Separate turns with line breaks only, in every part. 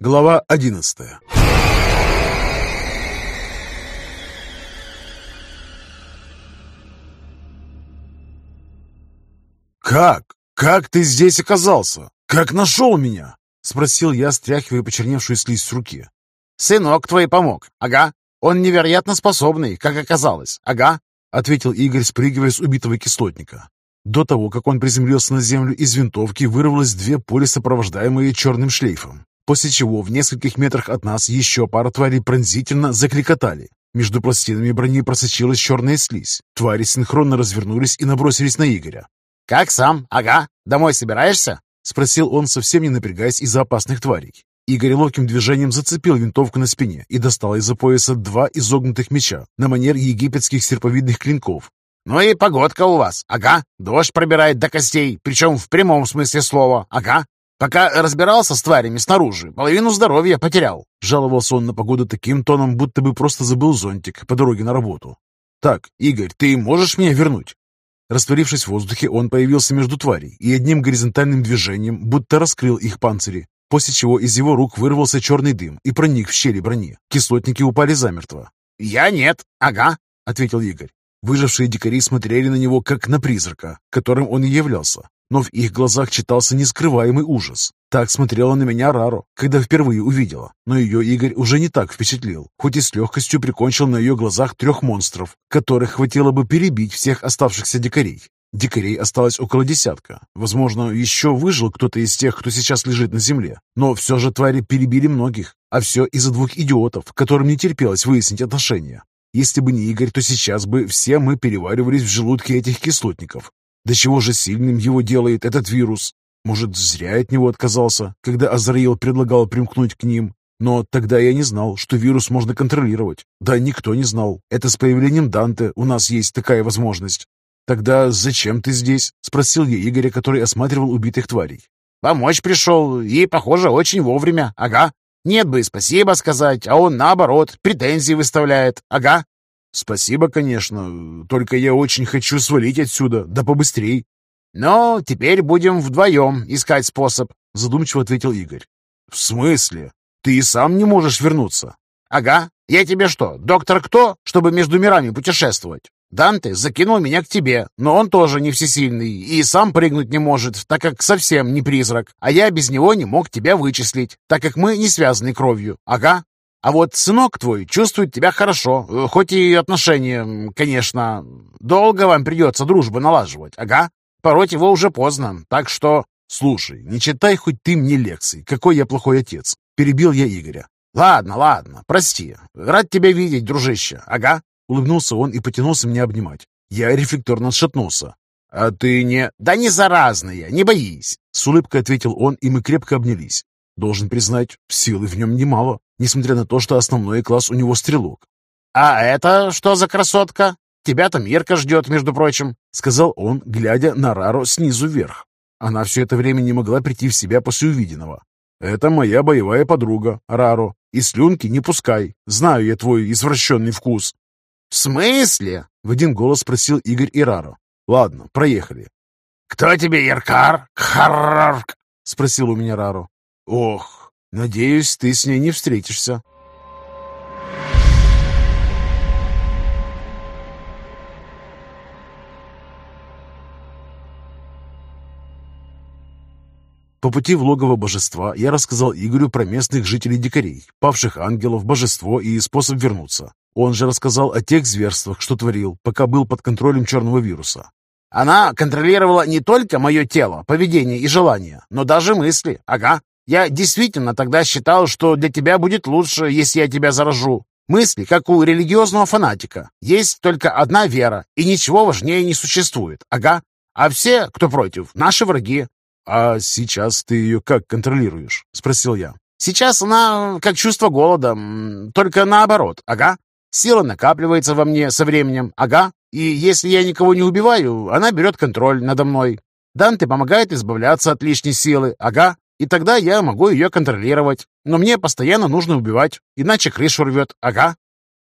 Глава одиннадцатая «Как? Как ты здесь оказался? Как нашел меня?» — спросил я, стряхивая почерневшую слизь с руки.
«Сынок твой помог, ага. Он невероятно способный, как оказалось, ага», —
ответил Игорь, спрыгивая с убитого кислотника. До того, как он приземлился на землю, из винтовки вырвалось две пули, сопровождаемые черным шлейфом, после чего в нескольких метрах от нас еще пара тварей пронзительно закликотали. Между пластинами брони просочилась черная слизь. Твари синхронно развернулись и набросились на Игоря.
«Как сам? Ага. Домой собираешься?»
— спросил он, совсем не напрягаясь из-за опасных тварей. Игорь ловким движением зацепил винтовку на спине и достал из-за пояса два изогнутых меча на манер египетских серповидных клинков.
«Ну и погодка у вас, ага. Дождь пробирает до костей, причем в прямом смысле слова, ага. Пока разбирался с тварями снаружи, половину здоровья потерял».
Жаловался он на погоду таким тоном, будто бы просто забыл зонтик по дороге на работу. «Так, Игорь, ты можешь меня вернуть?» Растворившись в воздухе, он появился между тварей и одним горизонтальным движением будто раскрыл их панцири, после чего из его рук вырвался черный дым и проник в щели брони. Кислотники упали замертво.
«Я нет, ага», —
ответил Игорь. Выжившие дикари смотрели на него, как на призрака, которым он и являлся, но в их глазах читался нескрываемый ужас. Так смотрела на меня Раро, когда впервые увидела, но ее Игорь уже не так впечатлил, хоть и с легкостью прикончил на ее глазах трех монстров, которых хватило бы перебить всех оставшихся дикарей. Дикарей осталось около десятка. Возможно, еще выжил кто-то из тех, кто сейчас лежит на земле. Но все же твари перебили многих. А все из-за двух идиотов, которым не терпелось выяснить отношения. Если бы не Игорь, то сейчас бы все мы переваривались в желудке этих кислотников. До чего же сильным его делает этот вирус? Может, зря от него отказался, когда Азраил предлагал примкнуть к ним? Но тогда я не знал, что вирус можно контролировать. Да никто не знал. Это с появлением Данте у нас есть такая возможность. «Тогда зачем ты здесь?» — спросил я Игоря, который осматривал убитых тварей.
«Помочь пришел, и, похоже, очень вовремя, ага. Нет бы спасибо сказать, а он, наоборот, претензии выставляет, ага».
«Спасибо, конечно, только я очень хочу свалить отсюда, да побыстрей».
«Ну, теперь будем вдвоем искать способ», —
задумчиво ответил Игорь. «В смысле? Ты и сам не можешь вернуться?»
«Ага. Я тебе что, доктор кто, чтобы между мирами путешествовать? Данте закинул меня к тебе, но он тоже не всесильный и сам прыгнуть не может, так как совсем не призрак, а я без него не мог тебя вычислить, так как мы не связаны кровью. Ага. А вот сынок твой чувствует тебя хорошо, э, хоть и отношения, конечно, долго вам придется дружбу налаживать, ага. Пороть его уже поздно, так что...
Слушай, не читай хоть ты мне лекций, какой я плохой отец. Перебил я Игоря.
Ладно, ладно, прости. Рад тебя видеть, дружище, ага.
Улыбнулся он и потянулся меня обнимать. Я рефлекторно отшатнулся.
«А ты не...» «Да не заразная, не боись!»
С улыбкой ответил он, и мы крепко обнялись. Должен признать, силы в нем немало, несмотря на то, что основной класс у него стрелок.
«А это что за красотка? Тебя-то Мирка ждет, между прочим», —
сказал он, глядя на Раро снизу вверх. Она все это время не могла прийти в себя после увиденного. «Это моя боевая подруга, Раро, и слюнки не пускай. Знаю я твой извращенный вкус».
«В смысле?»
— в один голос спросил Игорь Ираро. «Ладно, проехали».
«Кто тебе? Харрарк?»
— спросил у меня Раро. «Ох, надеюсь, ты с ней не встретишься». По пути в логово божества я рассказал Игорю про местных жителей-дикарей, павших ангелов, божество и способ вернуться. Он же рассказал о тех зверствах, что творил, пока был под контролем черного вируса.
Она контролировала не только мое тело, поведение и желания, но даже мысли. Ага. Я действительно тогда считал, что для тебя будет лучше, если я тебя заражу. Мысли, как у религиозного фанатика. Есть только одна вера, и ничего важнее не существует. Ага. А все, кто против, наши враги.
«А сейчас ты ее как контролируешь?» — спросил я.
«Сейчас она как чувство голода, только наоборот, ага. Сила накапливается во мне со временем, ага, и если я никого не убиваю, она берет контроль надо мной. Данте помогает избавляться от лишней силы, ага, и тогда я могу ее контролировать. Но мне постоянно нужно убивать, иначе крышу рвет, ага.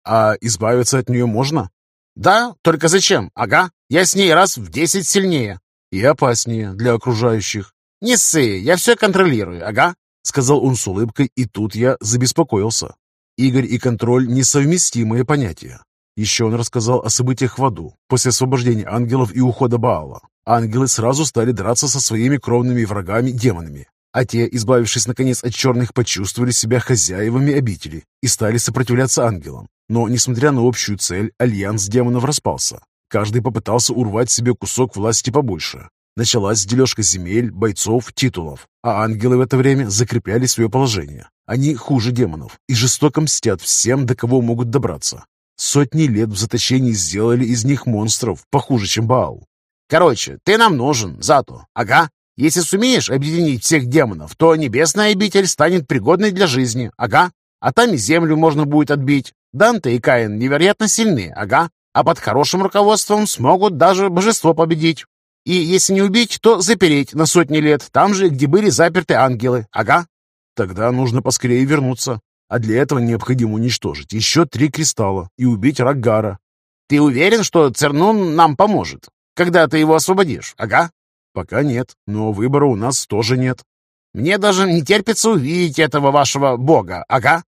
А избавиться от нее можно?
Да, только зачем, ага. Я с ней раз в десять сильнее.
И опаснее для окружающих.
Не ссы, я все контролирую, ага.
сказал он с улыбкой, и тут я забеспокоился. Игорь и контроль – несовместимые понятия. Еще он рассказал о событиях в аду, после освобождения ангелов и ухода Баала. Ангелы сразу стали драться со своими кровными врагами-демонами, а те, избавившись наконец от черных, почувствовали себя хозяевами обители и стали сопротивляться ангелам. Но, несмотря на общую цель, альянс демонов распался. Каждый попытался урвать себе кусок власти побольше. Началась дележка земель, бойцов, титулов, а ангелы в это время закрепляли свое положение. Они хуже демонов и жестоко мстят всем, до кого могут добраться. Сотни лет в заточении сделали из них монстров, похуже, чем Баал.
Короче, ты нам нужен, Зато. Ага. Если сумеешь объединить всех демонов, то небесная обитель станет пригодной для жизни. Ага. А там и землю можно будет отбить. Данте и Каин невероятно сильны. Ага. А под хорошим руководством смогут даже божество победить. И если не убить, то запереть на сотни лет, там же, где были заперты ангелы. Ага.
Тогда нужно поскорее вернуться. А для этого необходимо уничтожить еще три кристалла и убить Раггара.
Ты уверен, что Цернун нам поможет? Когда ты его освободишь? Ага.
Пока нет, но выбора у нас тоже нет.
Мне даже не терпится увидеть этого вашего бога, ага.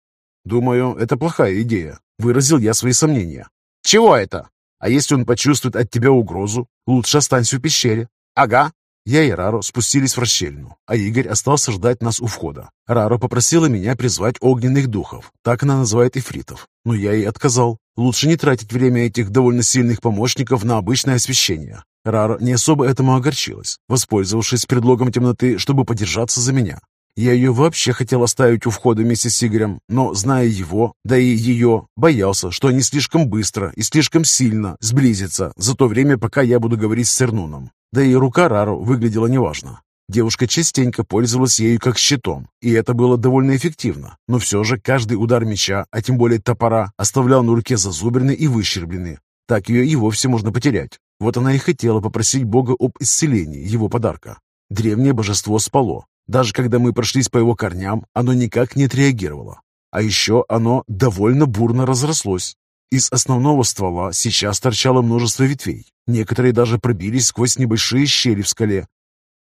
Думаю, это плохая идея. Выразил я свои сомнения.
Чего это?
А если он почувствует от тебя угрозу, лучше останься в пещере.
Ага.
Я и Раро спустились в расщелину, а Игорь остался ждать нас у входа. Раро попросила меня призвать огненных духов, так она называет ифритов, но я ей отказал. Лучше не тратить время этих довольно сильных помощников на обычное освещение. Раро не особо этому огорчилась, воспользовавшись предлогом темноты, чтобы подержаться за меня. Я ее вообще хотел оставить у входа вместе с Игорем, но, зная его, да и ее, боялся, что они слишком быстро и слишком сильно сблизятся за то время, пока я буду говорить с Сернуном. Да и рука Рару выглядела неважно. Девушка частенько пользовалась ею как щитом, и это было довольно эффективно. Но все же каждый удар меча, а тем более топора, оставлял на руке зазубрины и выщерблены. Так ее и вовсе можно потерять. Вот она и хотела попросить Бога об исцелении его подарка. Древнее божество спало. Даже когда мы прошлись по его корням, оно никак не отреагировало. А еще оно довольно бурно разрослось. Из основного ствола сейчас торчало множество ветвей. Некоторые даже пробились сквозь небольшие щели в скале.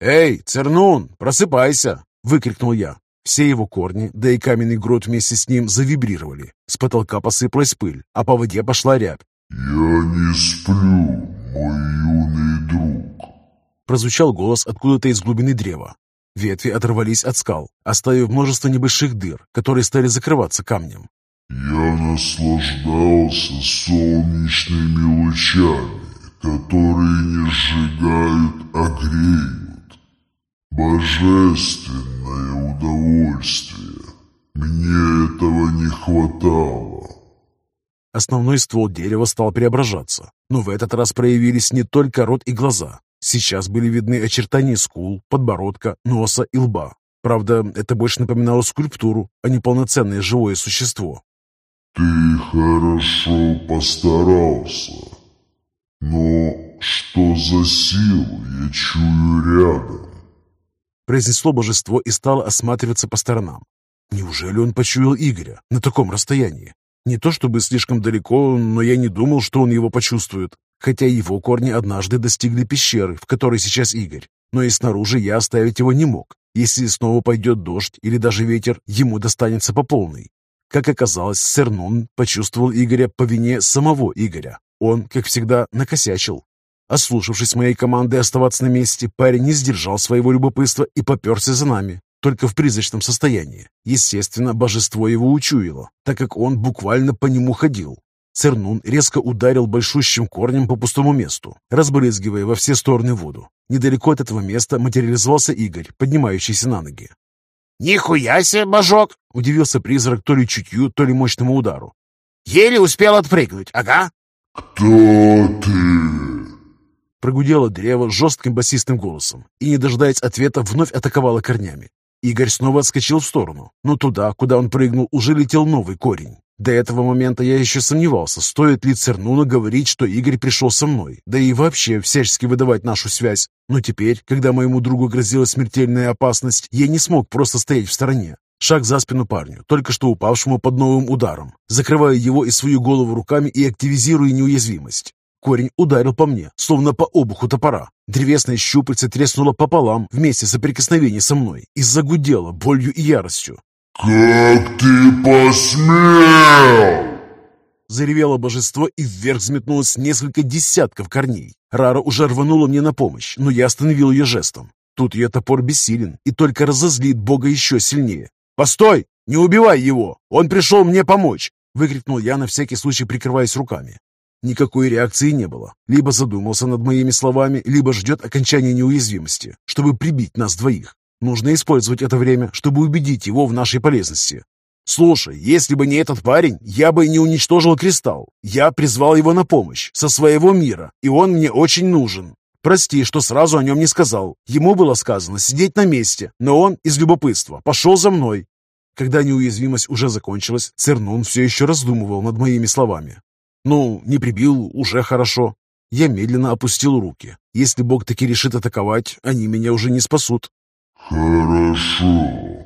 «Эй, Цернун, просыпайся!» — выкрикнул я. Все его корни, да и каменный грот вместе с ним завибрировали. С потолка посыпалась пыль, а по воде пошла рябь.
«Я не сплю, мой юный друг!»
Прозвучал голос откуда-то из глубины древа. Ветви оторвались от скал, оставив множество небольших дыр, которые стали закрываться камнем.
Я наслаждался солнечными лучами, которые не сжигают, греют. Божественное удовольствие. Мне этого не хватало.
Основной ствол дерева стал преображаться, но в этот раз проявились не только рот и глаза. Сейчас были видны очертания скул, подбородка, носа и лба. Правда, это больше напоминало скульптуру, а не полноценное живое существо.
Ты хорошо постарался. Но что за силу я чую рядом?
Произнесло божество и стало осматриваться по сторонам. Неужели он почуял Игоря на таком расстоянии? Не то чтобы слишком далеко, но я не думал, что он его почувствует. Хотя его корни однажды достигли пещеры, в которой сейчас Игорь. Но и снаружи я оставить его не мог. Если снова пойдет дождь или даже ветер, ему достанется по полной. Как оказалось, Сернун почувствовал Игоря по вине самого Игоря. Он, как всегда, накосячил. Ослушавшись моей команды оставаться на месте, парень не сдержал своего любопытства и поперся за нами, только в призрачном состоянии. Естественно, божество его учуяло, так как он буквально по нему ходил. Цернун резко ударил большущим корнем по пустому месту, разбрызгивая во все стороны воду. Недалеко от этого места материализовался Игорь, поднимающийся на ноги.
«Нихуя себе, божок!»
— удивился призрак то ли чутью, то ли мощному удару.
«Еле успел отпрыгнуть, ага!»
«Кто ты?»
Прогудело древо жестким басистым голосом и, не дожидаясь ответа, вновь атаковало корнями. Игорь снова отскочил в сторону, но туда, куда он прыгнул, уже летел новый корень. До этого момента я еще сомневался, стоит ли Цернуна говорить, что Игорь пришел со мной, да и вообще всячески выдавать нашу связь. Но теперь, когда моему другу грозила смертельная опасность, я не смог просто стоять в стороне. Шаг за спину парню, только что упавшему под новым ударом, закрывая его и свою голову руками и активизируя неуязвимость. Корень ударил по мне, словно по обуху топора, Древесное щупальце треснуло пополам вместе соприкосновения со мной и загудело болью и яростью.
«Как ты посмел!»
Заревело божество и вверх взметнулось несколько десятков корней. Рара уже рванула мне на помощь, но я остановил ее жестом. Тут ее топор бессилен и только разозлит бога еще сильнее. «Постой! Не убивай его! Он пришел мне помочь!» Выкрикнул я, на всякий случай прикрываясь руками. Никакой реакции не было. Либо задумался над моими словами, либо ждет окончания неуязвимости, чтобы прибить нас двоих. Нужно использовать это время, чтобы убедить его в нашей полезности. «Слушай, если бы не этот парень, я бы не уничтожил кристалл. Я призвал его на помощь, со своего мира, и он мне очень нужен. Прости, что сразу о нем не сказал. Ему было сказано сидеть на месте, но он из любопытства пошел за мной». Когда неуязвимость уже закончилась, Цернун все еще раздумывал над моими словами. «Ну, не прибил, уже хорошо». Я медленно опустил руки. Если Бог таки решит атаковать, они меня уже не спасут.
«Хорошо»,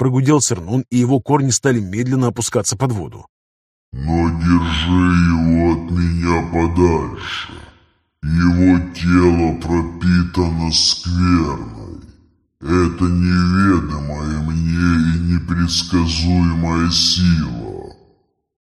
Прогудел Цернун, и его корни стали медленно опускаться под воду.
«Но держи его от меня подальше. Его тело пропитано скверной. Это неведомая мне и непредсказуемая сила».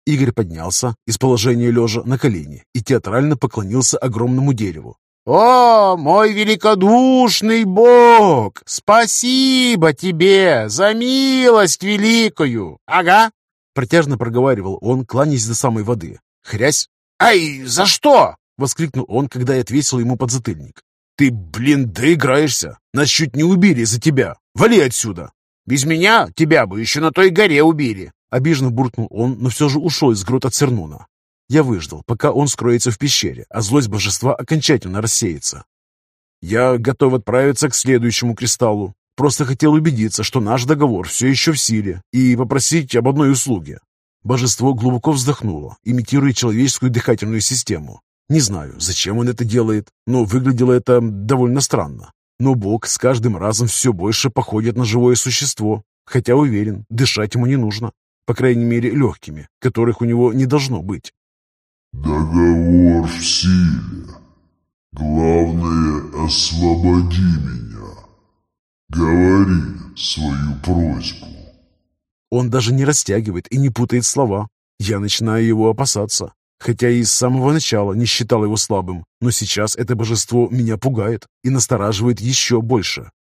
Игорь поднялся из положения лежа на колени и театрально поклонился огромному дереву.
«О, мой великодушный Бог! Спасибо тебе за милость великую! Ага!»
Протяжно проговаривал он, кланяясь до самой воды. «Хрясь!»
«Ай, за что?»
— воскликнул он, когда я отвесил ему подзатыльник. «Ты, блин, доиграешься! Нас чуть не убили из-за тебя! Вали отсюда!»
«Без меня тебя бы еще на той горе убили!»
Обиженно буркнул он, но все же ушел из грота Цернуна. Я выждал, пока он скроется в пещере, а злость божества окончательно рассеется. Я готов отправиться к следующему кристаллу. Просто хотел убедиться, что наш договор все еще в силе, и попросить об одной услуге. Божество глубоко вздохнуло, имитируя человеческую дыхательную систему. Не знаю, зачем он это делает, но выглядело это довольно странно. Но Бог с каждым разом все больше походит на живое существо, хотя уверен, дышать ему не нужно, по крайней мере легкими, которых у него не должно быть.
Договор в силе. Главное, освободи меня. Говори свою просьбу.
Он даже не растягивает и не путает слова. Я начинаю его опасаться. Хотя и с самого начала не считал его слабым, но сейчас это божество меня пугает и настораживает еще больше.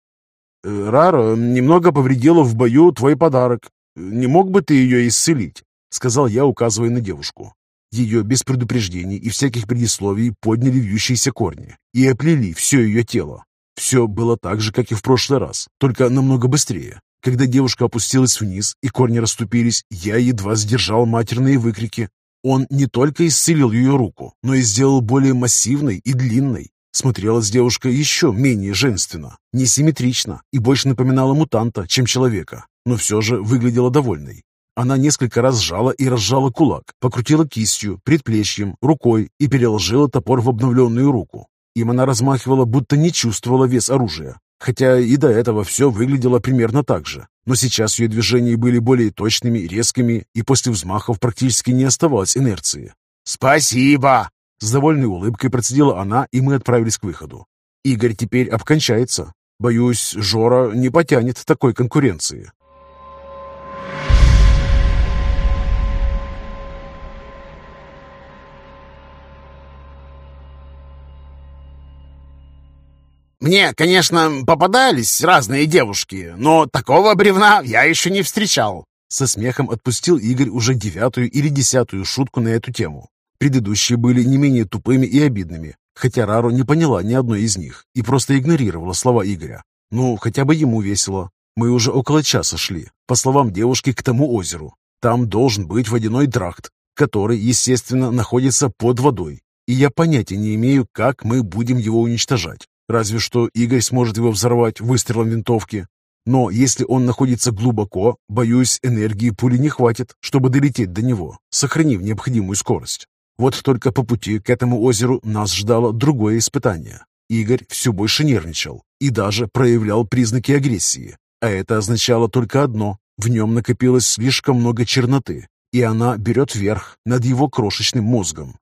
«Э, «Рара немного повредила в бою твой подарок. Не мог бы ты ее исцелить?» — сказал я, указывая на девушку. Ее без предупреждений и всяких предисловий подняли вьющиеся корни и оплели все ее тело. Все было так же, как и в прошлый раз, только намного быстрее. Когда девушка опустилась вниз и корни расступились, я едва сдержал матерные выкрики. Он не только исцелил ее руку, но и сделал более массивной и длинной. Смотрелась девушка еще менее женственно, несимметрично и больше напоминала мутанта, чем человека, но все же выглядела довольной. Она несколько раз сжала и разжала кулак, покрутила кистью, предплечьем, рукой и переложила топор в обновленную руку. Им она размахивала, будто не чувствовала вес оружия, хотя и до этого все выглядело примерно так же. Но сейчас ее движения были более точными, резкими, и после взмахов практически не оставалось инерции.
«Спасибо!»
С довольной улыбкой процедила она, и мы отправились к выходу. Игорь теперь обкончается. Боюсь, Жора не потянет такой конкуренции.
Мне, конечно, попадались разные девушки, но такого бревна я еще не встречал.
Со смехом отпустил Игорь уже девятую или десятую шутку на эту тему. Предыдущие были не менее тупыми и обидными, хотя Рару не поняла ни одной из них и просто игнорировала слова Игоря. Ну, хотя бы ему весело. Мы уже около часа шли, по словам девушки, к тому озеру. Там должен быть водяной тракт, который, естественно, находится под водой. И я понятия не имею, как мы будем его уничтожать. Разве что Игорь сможет его взорвать выстрелом винтовки. Но если он находится глубоко, боюсь, энергии пули не хватит, чтобы долететь до него, сохранив необходимую скорость. Вот только по пути к этому озеру нас ждало другое испытание. Игорь все больше нервничал и даже проявлял признаки агрессии. А это означало только одно – в нем накопилось слишком много черноты, и она берет верх над его крошечным мозгом.